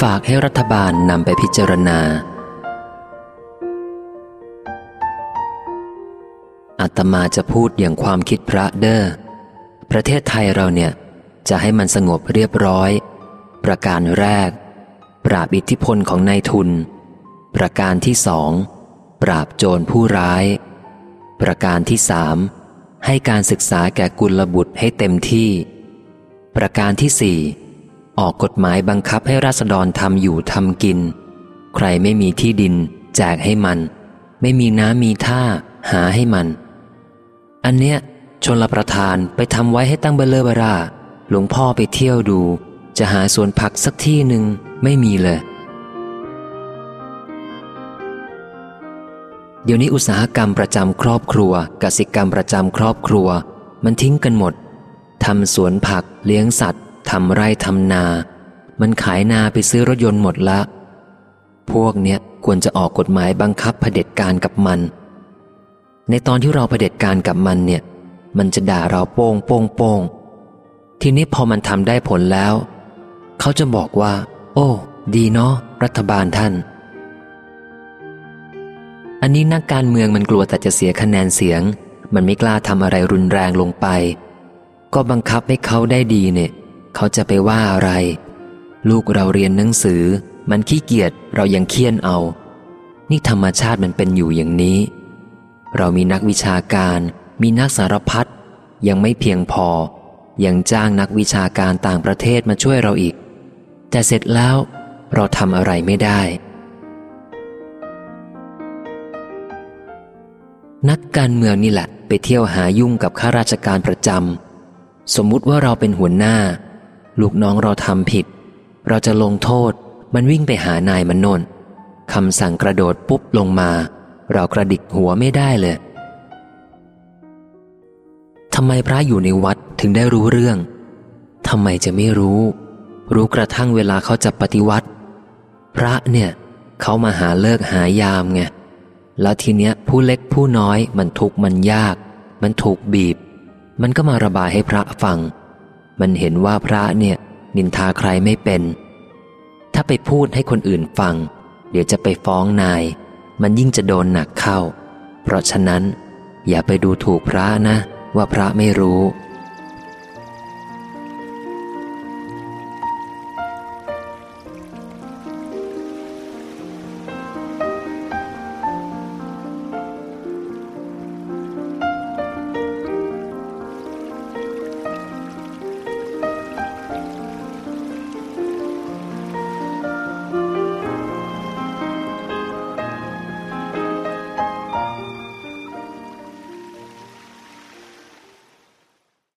ฝากให้รัฐบาลนำไปพิจารณา อาตมาจะพูดอย่างความคิดพระเด้อ ประเทศไทยเราเนี่ย จะให้มันสงบเรียบร้อย ประการแรก ปราบอิทธิพลของนายทุน ประการที่สอง ปราบโจรผู้ร้าย ประการที่สาม ให้การศึกษาแก่กุลบุตรให้เต็มที่ ประการที่สี่ ออกกฎหมายบังคับให้ราษฎรทำอยู่ทำกิน ใครไม่มีที่ดิน แจกให้มัน ไม่มีน้ำมีท่า หาให้มัน อันเนี้ยชนลประทานไปทำไว้ให้ตั้งเบลเลอร์บราหลวงพ่อไปเที่ยวดู จะหาสวนผักสักที่หนึ่งไม่มีเลย เดี๋ยวนี้อุตสาหกรรมประจำครอบครัวกสิกรรมประจำครอบครัว มันทิ้งกันหมดทำสวนผักเลี้ยงสัตว์ ทำไร่ทำนา มันขายนาไปซื้อรถยนต์หมดละ พวกเนี้ยควรจะออกกฎหมายบังคับเผด็จการกับมัน ในตอนที่เราเผด็จการกับมันเนี่ย มันจะด่าเราโป้งโป้งโป้งทีนี้พอมันทำได้ผลแล้ว เขาจะบอกว่า โอ้ ดีเนาะรัฐบาลท่าน อันนี้นักการเมืองมันกลัวแต่จะเสียคะแนนเสียง มันไม่กล้าทำอะไรรุนแรงลงไป ก็บังคับให้เขาได้ดีเนี่ย เขาจะไปว่าอะไร ลูกเราเรียนหนังสือ มันขี้เกียจเรายังเคี่ยนเอา นี่ธรรมชาติมันเป็นอยู่อย่างนี้ เรามีนักวิชาการ มีนักสารพัดยังไม่เพียงพอ ยังจ้างนักวิชาการต่างประเทศมาช่วยเราอีก แต่เสร็จแล้วเราทำอะไรไม่ได้ นักการเมืองนี่แหละ ไปเที่ยวหายุ่งกับข้าราชการประจำสมมุติว่าเราเป็นหัวหน้า ลูกน้องเราทำผิด เราจะลงโทษ มันวิ่งไปหานายมันโนนคำสั่งกระโดดปุ๊บลงมา เรากระดิกหัวไม่ได้เลยทำไมพระอยู่ในวัดถึงได้รู้เรื่อง ทำไมจะไม่รู้ รู้กระทั่งเวลาเขาจะปฏิวัติ พระเนี่ยเขามาหาเลิกหายามไง แล้วทีเนี้ยผู้เล็กผู้น้อยมันทุกข์มันยาก มันถูกบีบ มันก็มาระบายให้พระฟัง มันเห็นว่าพระเนี่ย นินทาใครไม่เป็น ถ้าไปพูดให้คนอื่นฟัง เดี๋ยวจะไปฟ้องนาย มันยิ่งจะโดนหนักเข้า เพราะฉะนั้น อย่าไปดูถูกพระนะ ว่าพระไม่รู้